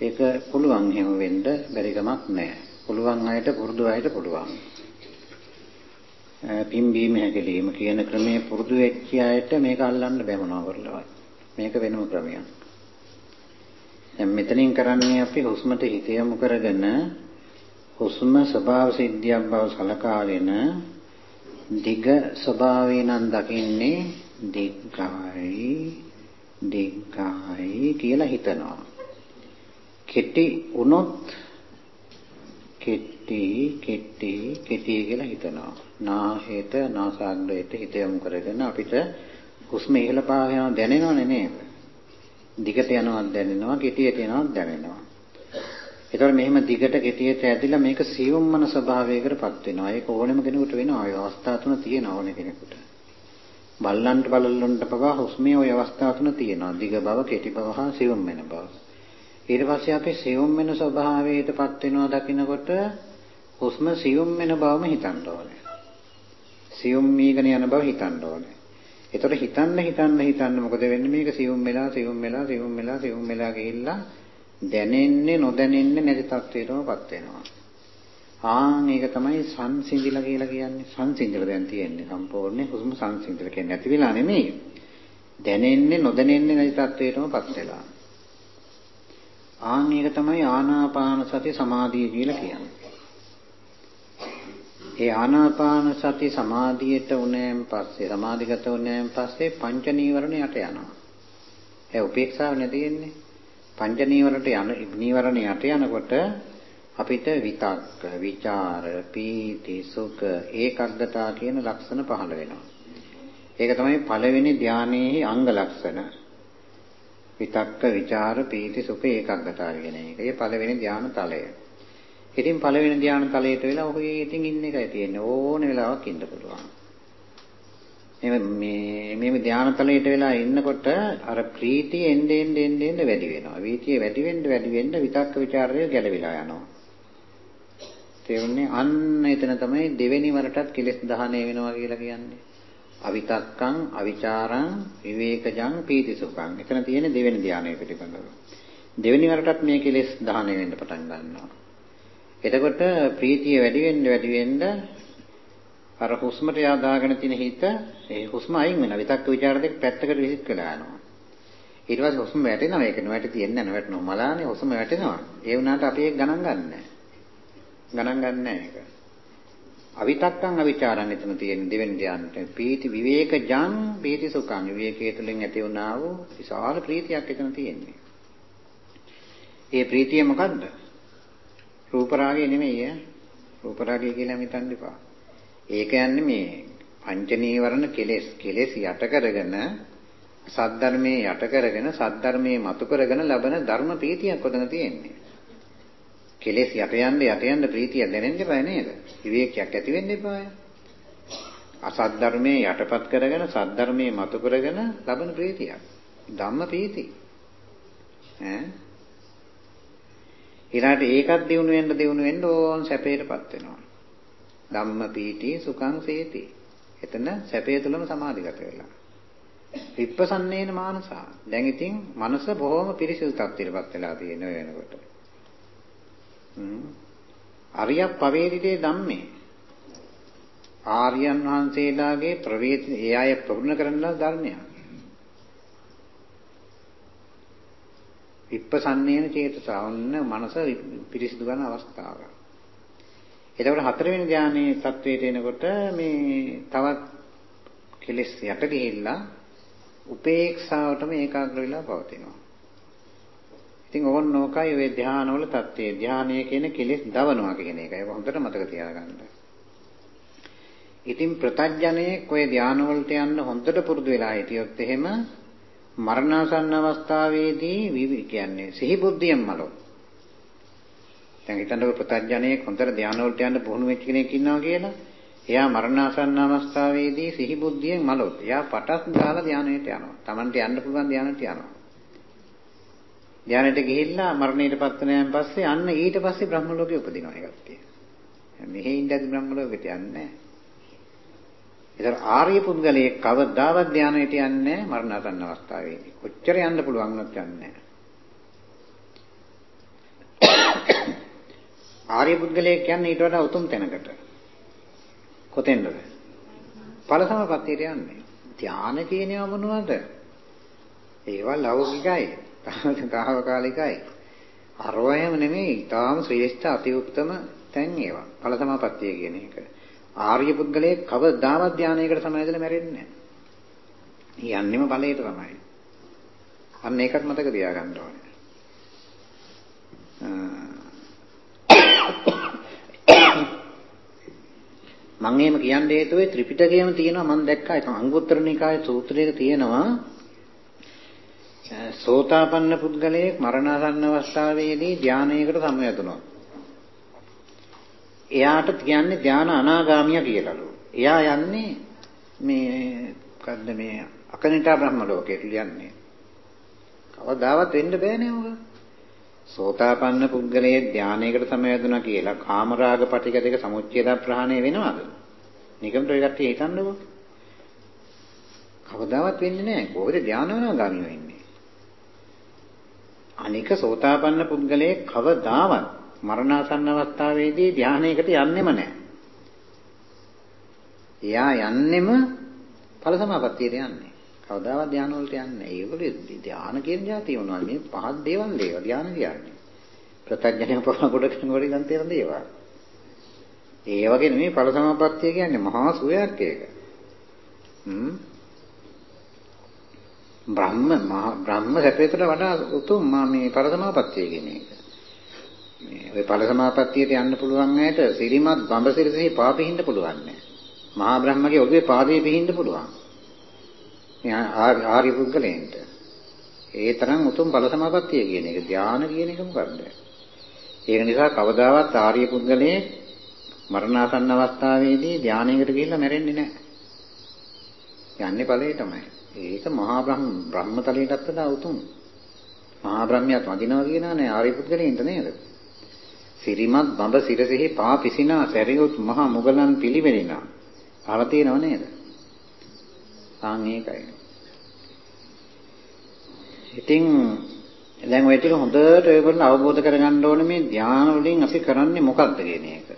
ඒක පුළුවන් හැම වෙන්න බැරි කමක් නැහැ. පුළුවන් අයට පුරුදු අයට පුළුවන්. පිම්බීම හැකලීම කියන ක්‍රමයේ පුරුදු වෙච්ච අයට මේක අල්ලන්න බැ මොනවා කරලවත්. මේක වෙනම ක්‍රමයක්. දැන් මෙතනින් කරන්නේ අපි හුස්මට හිත යොමු කරගෙන හුස්ම ස්වභාව සිද්ධියක් බව සලකාගෙන දිග ස්වභාවය නම් දකින්නේ දිග්ගයි දිග්ගයි කියලා හිතනවා. කෙටි වුණොත් කෙටි කෙටි කෙටි කියලා හිතනවා. නාහයට නාසාග්‍රයට හිත යොමු කරගෙන අපිට හුස්ම ඉහළ පාව යනවා දැනෙනවනේ නේද? දිගට යනවත් දැනෙනවා කෙටියට යනවත් දැනෙනවා. ඒතකොට මෙහෙම දිගට කෙටියට ඇදිලා මේක සියුම්මන ස්වභාවයකටපත් වෙනවා. ඒක ඕනෙම කෙනෙකුට වෙනවා. ඒ අවස්ථා තුන තියෙනවා ඕනෙ කෙනෙකුට. බල්ලන්ට බලලොන්ට පවා හුස්මේ ওই අවස්ථා තුන තියෙනවා. දිග බව, කෙටි බව හා සියුම් වෙන බව. ඊට පස්සේ අපි සියුම් වෙන ස්වභාවයටපත් වෙනවා දකිනකොට හුස්ම සියුම් වෙන බවම හිතන්න ඕනේ. සියුම් මීගෙන යන බව හිතන්න ඕනේ. ඒතකොට හිතන්න හිතන්න හිතන්න මොකද වෙන්නේ මේක සියුම් වෙලා සියුම් වෙලා සියුම් වෙලා සියුම් වෙලා ගිහිල්ලා දැනෙන්නේ නොදැනෙන්නේ නැති තත්වයකටමපත් වෙනවා. ආන් ඒක තමයි සංසිඳිලා කියලා කියන්නේ. සංසිඳිලා දැන් තියෙන්නේ සම්පූර්ණ හුස්ම සංසිඳිලා කියන්නේ නැති වෙලා නෙමෙයි. දැනෙන්නේ නොදැනෙන්නේ නැති තත්වයකටමපත් වෙලා. ආන් ඒක තමයි ආනාපාන සති සමාධිය කියලා කියන්නේ. ඒ ආනාපාන සති සමාධියට උනෑන් පස්සේ සමාධිගත උනෑන් පස්සේ පංච නීවරණ යට යනවා. ඒ උපේක්ෂාව නැදෙන්නේ. පංච නීවරණට යන නීවරණ යට යනකොට අපිට විතක්ක, ਵਿਚාර, පීති, සුඛ, ඒකග්ගතා කියන ලක්ෂණ පහළ වෙනවා. ඒක තමයි පළවෙනි ධානයේ අංග ලක්ෂණ. විතක්ක, ਵਿਚාර, පීති, සුඛ, ඒකග්ගතා කියන එක. ඒ පළවෙනි ධාන තලය. ඉතින් පළවෙනි ධාන තලයට වෙලා ඔහේ ඉතින් ඉන්න එකයි තියෙන්නේ. ඕන වෙලාවක් ඉන්න පුළුවන්. මේ මේ ධානතලයට වෙලා ඉන්නකොට අර ප්‍රීතිය එන්නේ එන්නේ එන්නේ වැඩි වෙනවා. වීතිය වැඩි වෙන්න වැඩි වෙන්න විතක්ක ਵਿਚාරය ගැළවිලා යනවා. තේරුණේ අන්න එතන තමයි දෙවෙනි වරටත් කෙලෙස් දහණය වෙනවා කියලා කියන්නේ. අවිතක්කං අවිචාරං විවේකජං පීතිසුඛං. එතන තියෙන දෙවෙනි ධානය පිළිබඳව. දෙවෙනි වරටත් මේ කෙලෙස් දහණය වෙන්න පටන් ගන්නවා. එතකොට ප්‍රීතිය වැඩි වෙන්න වැඩි වෙන්න අර හුස්මට යදාගෙන තියෙන හිත ඒ හුස්ම අයින් වෙනවා. විතක්ක ਵਿਚාර දෙක පැත්තකට විසිට වෙලා යනවා. ඊට පස්සේ හුස්ම වැටෙනවා. ඒක නොවැටි තියන්නේ නැහැ. වැටෙනවා. මලානේ හුස්ම වැටෙනවා. ඒ වුණාට අපි ඒක ගණන් ගන්නෑ. ගණන් ගන්නෑ ඒක. අවිතක්කං අවිචාරං එතන තියෙන දෙවෙනි ධ්‍යානට. පීති විවේකජං පීති සුඛං විවේකයේ තුලින් ඇති වුණා වූ විශාල ප්‍රීතියක් එතන තියෙන්නේ. ඒ ප්‍රීතිය මොකද්ද? රූප රාගය නෙමෙයි ඈ. රූප රාගය කියලා හිතන්න එපා. ඒක යන්නේ මේ පංච නීවරණ කෙලෙස් කෙලෙස් යට කරගෙන සද්ධර්මයේ යට කරගෙන සද්ධර්මයේ මතු කරගෙන ලබන ධර්ම ප්‍රීතියක් ඔතන තියෙන්නේ. කෙලෙස් යට යන්න යට යන්න ප්‍රීතිය දැනෙන්න බෑ නේද? විවේකයක් ඇති වෙන්න එපාය. අසත් ධර්මයේ යටපත් කරගෙන සත් ධර්මයේ මතු කරගෙන ලබන ප්‍රීතියක්. ධම්ම ප්‍රීති. ඈ ඊළාට ඒකත් දිනු වෙන්න දිනු වෙන්න ඕන් සැපයටපත් වෙනවා. ධම්ම පීටි සුඛං සේති. එතන සැපය තුලම සමාධිගත වෙලා. විප්පසන්නේන මානසා. දැන් ඉතින් මනස බොහොම පිරිසිදු තත්ත්වයටපත් වෙලා තියෙන වෙනකොට. හ්ම්. අරිය පවේදිතේ ධම්මේ. ආර්යයන් වහන්සේලාගේ ප්‍රවේද ඒ අය ප්‍රගුණ කරන ධර්මයක්. විප්පසන්නේන චේතසා ඔන්න මනස පිරිසිදු කරන අවස්ථාව. එතකොට හතරවෙනි ධානයේ තත්වයට එනකොට මේ තවත් කෙලෙස් යට ගිහිල්ලා උපේක්ෂාවටම ඒකාග්‍ර වෙලා පවතිනවා. ඉතින් ඕන නෝකයි ඔය ධානවල தත්ත්වය. ධානය කියන කෙලෙස් දවනවා කියන එක. ඒක හොඳට මතක තියාගන්න. ඉතින් ප්‍රතඥයේ කොයි ධානවලට යන්න හොඳට පුරුදු වෙලා හිටියොත් එහෙම මරණාසන්න අවස්ථාවේදී විවි කියන්නේ සිහි බුද්ධියෙන් මලෝ. දැන් හිතන්නකො ප්‍රතඥයේ හොඳට ධානවලට යන්න පුහුණු වෙච්ච කෙනෙක් ඉන්නවා කියලා. එයා මරණාසන්න අවස්ථාවේදී සිහි බුද්ධියෙන් මලොත්. එයා පටස් දාලා ධානයට යනවා. Tamanට යන්න පුළුවන් ධානයට යනවා. ධානයට ගිහිල්ලා මරණයටපත් වෙනයන් පස්සේ අන්න ඊට පස්සේ බ්‍රහ්ම ලෝකෙ උපදිනවා ඒ කට්ටිය. මෙහි ඉඳන් බ්‍රහ්ම ලෝකෙට යන්නේ නැහැ. ඒතර ආර්ය පුද්ගලයේ කවදාවත් ධානයට යන්නේ මරණාසන්න අවස්ථාවේදී. කොච්චර යන්න පුළුවන් වුණත් යන්නේ නැහැ. ආර්ය පුද්ගලයෙක් කියන්නේ ඊට වඩා උතුම් තැනකට. කොතෙන්ද? ඵල සමපත්තියට යන්නේ. ධාන කියනවා මොනවද? ඒවා ලෞකිකයි. තාවකාලිකයි. අරවයම නෙමෙයි. ඊටාම ශ්‍රේෂ්ඨ අති උත්තම තැන් ඒවා. ඵල සමපත්තිය කියන එක. ආර්ය පුද්ගලයෙක් කවදාවත් ධානයකට සමාදලා මැරෙන්නේ නැහැ. යන්නෙම ඵලයට තමයි. අන්න ඒකත් මතක තියාගන්න ඕනේ. මම එහෙම කියන්න හේතුවේ ත්‍රිපිටකයේම තියෙනවා මම දැක්කා ඒක අංගුත්තර නිකායේ සූත්‍රයක තියෙනවා සෝතාපන්න පුද්ගලයෙක් මරණාසන්න අවස්ථාවේදී ධානයකට සමවැදුණා. එයාට කියන්නේ ධාන අනාගාමිය කියලාලු. එයා යන්නේ මේ මොකද්ද මේ අකනිටා බ්‍රහ්ම ලෝකයට යන්නේ. කවදාවත් වෙන්න බෑනේ ඔක. සෝතාපන්න පුද්ගලයේ ධානයකට සමවැදුණා කියලා කාමරාග පටික දෙක සමුච්ඡේද ප්‍රහාණය වෙනවද? නිකම්ට ඔය කට්ටිය හිතන්නකෝ. කවදාවත් වෙන්නේ නැහැ. කොහෙද ධානවනාගාමී වෙන්නේ? අනික සෝතාපන්න පුද්ගලයේ කවදාවත් මරණාසන්න අවස්ථාවේදී ධානයකට යන්නෙම නැහැ. එයා යන්නෙම ඵල සමාපත්තියට යන්නේ. කවදාවත් ධාන වලට යන්නේ නැහැ. ඒගොල්ලෝ ධාන කියන જાතිය මොනවද? මේ පහත් දේවල් දේව ධාන කියන්නේ. ප්‍රත්‍යඥය පොණ කොට කෙනෙකුට ගන්න තියෙන දේවල්. ඒ වගේ නෙමෙයි ඵල සමාපත්තිය කියන්නේ මහා සුවයක් ඒක. හ්ම්. බ්‍රහ්ම බ්‍රහ්ම සැපේකට වඩා උතුම් මේ ඵල සමාපත්තිය කියන එක. මේ ඔය ඵල සමාපත්තියට යන්න පුළුවන් ඇයට සිරිමත් බඹසිරසෙහි පාපෙහින්න පුළුවන් නෑ. මහා බ්‍රහ්මගේ ඔබේ පාදයේ පිහින්න පුළුවන්. ආර්ය පුද්ගලයන්ට. ඒ තරම් උතුම් බල සමාපත්තිය කියන එක ධාන කියන එක මොකක්ද? ඒක නිසා කවදාවත් ආර්ය පුද්ගලයේ මරණාසන්න අවස්ථාවේදී ධානයකට ගිහිල්ලා මැරෙන්නේ නැහැ. යන්නේ ඵලයේ තමයි. ඒක මහා බ්‍රහ්ම බ්‍රහ්මතලයටත් වඩා උතුම්. මහා බ්‍රහ්මියත් වදිනවා කියනවානේ ආර්ය පුද්ගලයන්ට නේද? සිරිමත් බඹ සිරසෙහි පා පිසිනා සැරියොත් මහා මුගලන් පිළිවෙලිනා. අහලා තියෙනව නේද? ආන් ඒකයි. ඉතින් දැන් ඔය ටික හොඳට ඔයගොල්ලෝ අවබෝධ කරගන්න ඕනේ මේ ධානය වලින් අපි කරන්නේ මොකක්ද කියන එක.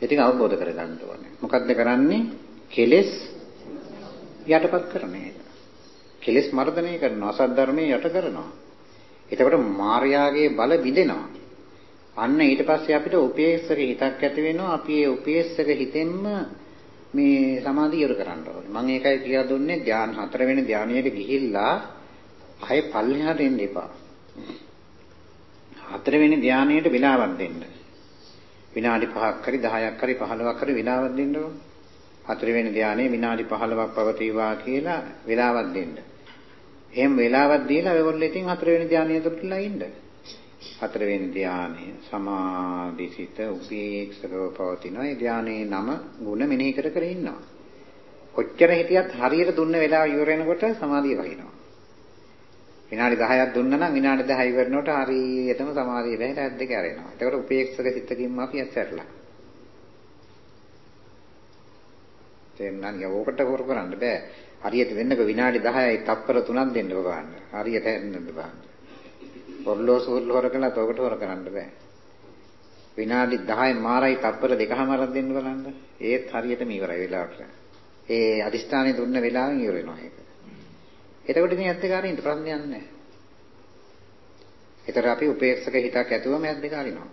ඒ ටික අවබෝධ කරගන්න ඕනේ. මොකක්ද කරන්නේ? කෙලෙස් යටපත් කරන එක. කෙලෙස් මර්ධනය කරනවා, අසත් ධර්මයේ යට කරනවා. එතකොට මාර්යාගේ බල බිඳෙනවා. අන්න ඊට පස්සේ අපිට උපේක්ෂක හිතක් ඇති වෙනවා. අපි ඒ උපේක්ෂක හිතෙන්ම මේ සමාධිය ඉවර කරන්න ඕනේ. මම ඒකයි කියලා දුන්නේ ධ්‍යාන හතර වෙනි ධ්‍යානයට ගිහිල්ලා ආයෙ පල්ලෙහාට එන්න එපා. හතර වෙනි ධ්‍යානයට විලාවක් දෙන්න. විනාඩි 5ක් හරි 10ක් හරි 15ක් හරි විලාවක් දෙන්න ඕනේ. හතර වෙනි ධ්‍යානයේ විනාඩි 15ක් පවතිවා කියලා විලාවක් දෙන්න. එහෙම වෙලාවක් දීලා ඔයගොල්ලෝ ඉතින් හතර වෙනි ධානය තුරටලා ඉන්න. හතර වෙනි ධානය සමාධිසිත උපේක්ෂකව පවතින ඒ ධානයේ නම ಗುಣ මෙනෙහි කර කර ඉන්නවා. කොච්චර හිටියත් හරියට දුන්න වෙලාව ඉවර වෙනකොට සමාධිය වහිනවා. විනාඩි 10ක් දුන්නා නම් විනාඩි 10 ඉවරනකොට හරියටම සමාධිය බැහැලා ඇද්ද කැරෙනවා. එතකොට උපේක්ෂක සිතකින්ම අපි ඇස්සරලා. තේරුණානේ ඕකට හොර කරන්න බෑ. හරියට වෙන්නක විනාඩි 10යි තප්පර 3ක් දෙන්න බලන්න. හරියට හැදෙන්නද බලන්න. ඔර්ලෝසු හොර කළාත් ඔකට හොර කරන්න බෑ. විනාඩි 10 මාරයි තප්පර දෙකමාරක් දෙන්න බලන්න. ඒත් හරියටම ඉවරයි වෙලාවට. ඒ අදිස්ථානය දුන්න වෙලාවෙන් ඉවර වෙනවා ඒක. එතකොට ඉතින් ඇත්ත කාරින්ට ප්‍රශ්නයක් නැහැ. ඒතර අපි උපේක්ෂක හිතක් ඇතුවම ඇත් දෙක අරිනවා.